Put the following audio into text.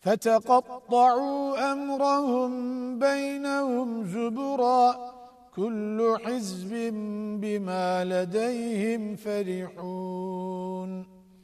فتقطعوا أمرهم بينهم زبرا كل حزب بما لديهم فرحون